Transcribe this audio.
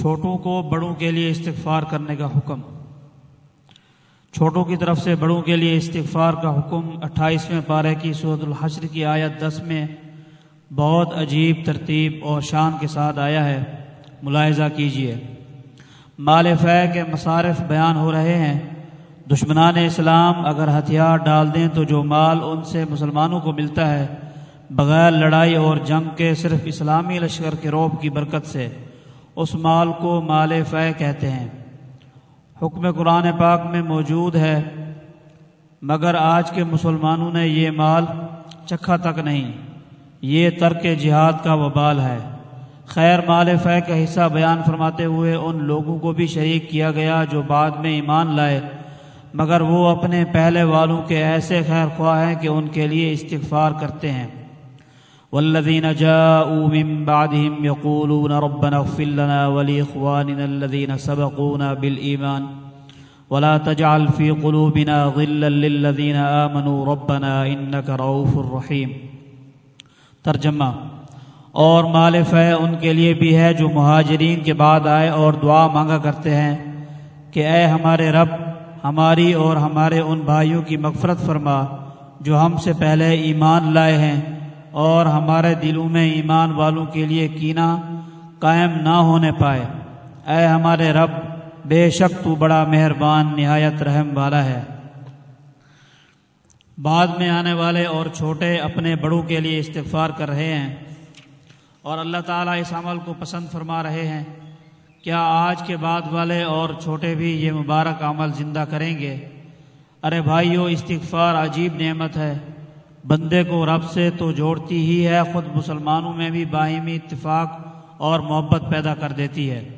چھوٹوں کو بڑوں کے لیے استغفار کرنے کا حکم۔ چھوٹوں کی طرف سے بڑوں کے لیے استغفار کا حکم اٹھائیسویں پارے کی صورت الحشر کی آیت دس میں بہت عجیب ترتیب اور شان کے ساتھ آیا ہے۔ ملاحظہ کیجیے مال فے کے مصارف بیان ہو رہے ہیں۔ دشمنان اسلام اگر ہتھیار ڈال دیں تو جو مال ان سے مسلمانوں کو ملتا ہے، بغیر لڑائی اور جنگ کے صرف اسلامی لشکر کے روب کی برکت سے۔ اس مال کو مال فے کہتے ہیں۔ حکم قرآن پاک میں موجود ہے، مگر آج کے مسلمانوں نے یہ مال چکھا تک نہیں۔ یہ ترک جہاد کا وبال ہے۔ خیر مال فے کا حصہ بیان فرماتے ہوئے ان لوگوں کو بھی شریک کیا گیا جو بعد میں ایمان لائے۔ مگر وہ اپنے پہلے والوں کے ایسے خیر خواہ ہیں کہ ان کے لیے استغفار کرتے ہیں۔ والذين جاءوا من بعدهم يقولون ربنا اغفر لنا ولإخواننا الذين سبقونا بالإيمان ولا تجعل في قلوبنا غلا للذين آمنوا ربنا إنك رؤوف رحيم ترجمہ اور مال فہ ان کے لیے بھی ہے جو مہاجرین کے بعد آئے اور دعا مانگا کرتے ہیں کہ اے ہمارے رب، ہماری اور ہمارے ان بھائیوں کی مغفرت فرما جو ہم سے پہلے ایمان لائے ہیں اور ہمارے دلوں میں ایمان والوں کے لیے کینہ قائم نہ ہونے پائے۔ اے ہمارے رب، بے شک تو بڑا مہربان، نہایت رحم والا ہے۔ بعد میں آنے والے اور چھوٹے اپنے بڑوں کے لیے استغفار کر رہے ہیں اور اللہ تعالیٰ اس عمل کو پسند فرما رہے ہیں۔ کیا آج کے بعد والے اور چھوٹے بھی یہ مبارک عمل زندہ کریں گے؟ ارے بھائیو، استغفار عجیب نعمت ہے۔ بندے کو رب سے تو جوڑتی ہی ہے، خود مسلمانوں میں بھی باہمی اتفاق اور محبت پیدا کر دیتی ہے۔